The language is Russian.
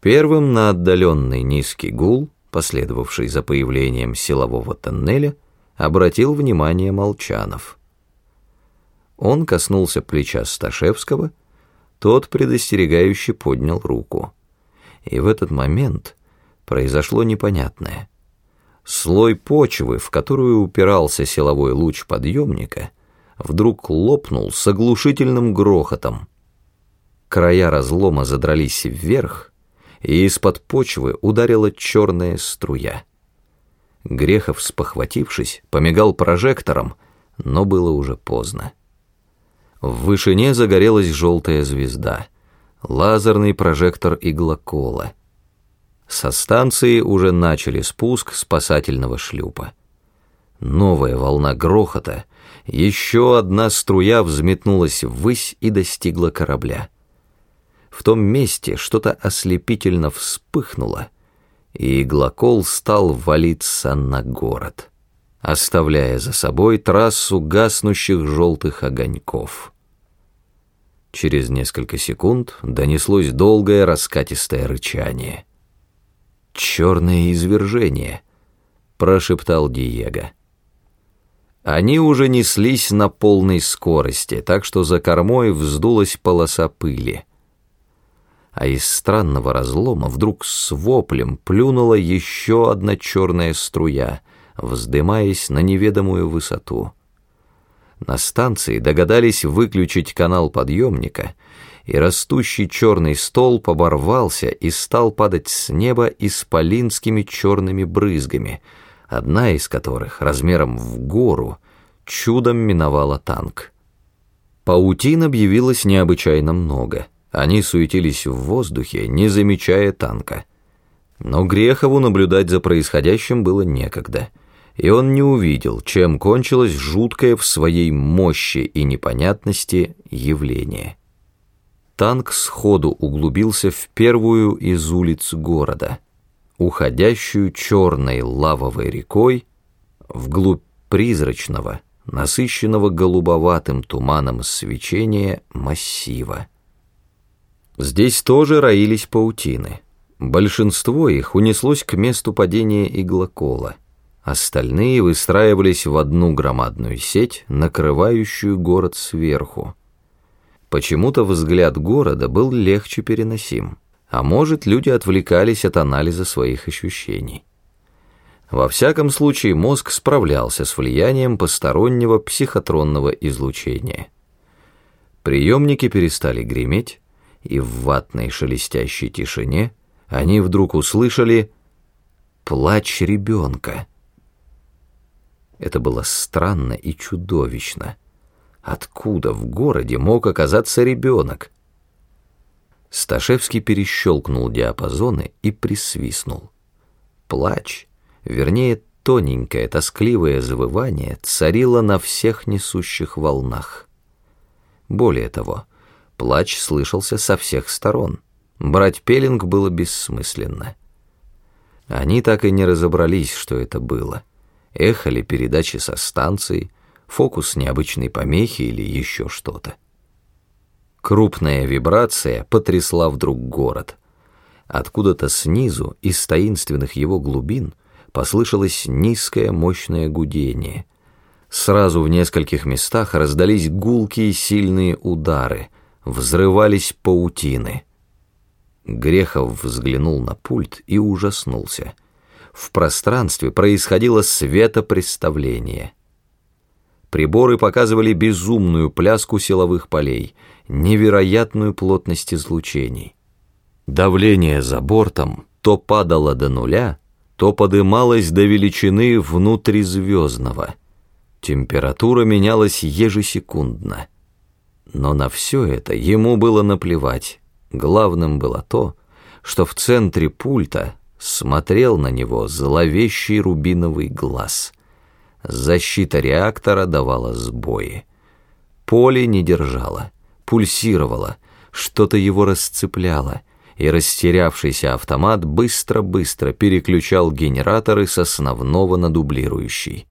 Первым на отдаленный низкий гул, последовавший за появлением силового тоннеля, обратил внимание Молчанов. Он коснулся плеча Сташевского, тот предостерегающе поднял руку. И в этот момент произошло непонятное. Слой почвы, в которую упирался силовой луч подъемника, вдруг лопнул с оглушительным грохотом. Края разлома задрались вверх, и из-под почвы ударила черная струя. Грехов, спохватившись, помигал прожектором, но было уже поздно. В вышине загорелась желтая звезда, лазерный прожектор иглокола. Со станции уже начали спуск спасательного шлюпа. Новая волна грохота, еще одна струя взметнулась ввысь и достигла корабля. В том месте что-то ослепительно вспыхнуло, и иглокол стал валиться на город, оставляя за собой трассу гаснущих желтых огоньков. Через несколько секунд донеслось долгое раскатистое рычание. «Черное извержение», — прошептал Диего. Они уже неслись на полной скорости, так что за кормой вздулась полоса пыли а из странного разлома вдруг с воплем плюнула еще одна черная струя, вздымаясь на неведомую высоту. На станции догадались выключить канал подъемника, и растущий черный столб оборвался и стал падать с неба исполинскими черными брызгами, одна из которых, размером в гору, чудом миновала танк. Паутин объявилось необычайно много — они суетились в воздухе, не замечая танка. Но Грехову наблюдать за происходящим было некогда, и он не увидел, чем кончилось жуткое в своей мощи и непонятности явление. Танк сходу углубился в первую из улиц города, уходящую черной лавовой рекой вглубь призрачного, насыщенного голубоватым туманом свечения массива. Здесь тоже роились паутины. Большинство их унеслось к месту падения иглокола. Остальные выстраивались в одну громадную сеть, накрывающую город сверху. Почему-то взгляд города был легче переносим, а может, люди отвлекались от анализа своих ощущений. Во всяком случае, мозг справлялся с влиянием постороннего психотронного излучения. Приемники перестали греметь, и в ватной шелестящей тишине они вдруг услышали плач ребенка. Это было странно и чудовищно. Откуда в городе мог оказаться ребенок? Сташевский перещелкнул диапазоны и присвистнул. Плач, вернее, тоненькое, тоскливое завывание царило на всех несущих волнах. Более того, Плач слышался со всех сторон. Брать пеленг было бессмысленно. Они так и не разобрались, что это было. Эхо ли передачи со станции, фокус необычной помехи или еще что-то. Крупная вибрация потрясла вдруг город. Откуда-то снизу, из таинственных его глубин, послышалось низкое мощное гудение. Сразу в нескольких местах раздались гулкие сильные удары — взрывались паутины. Грехов взглянул на пульт и ужаснулся. В пространстве происходило светопреставление. Приборы показывали безумную пляску силовых полей, невероятную плотность излучений. Давление за бортом то падало до нуля, то подымалось до величины внутризвездного. Температура менялась ежесекундно. Но на все это ему было наплевать. Главным было то, что в центре пульта смотрел на него зловещий рубиновый глаз. Защита реактора давала сбои. Поле не держало, пульсировало, что-то его расцепляло, и растерявшийся автомат быстро-быстро переключал генераторы с основного на дублирующий.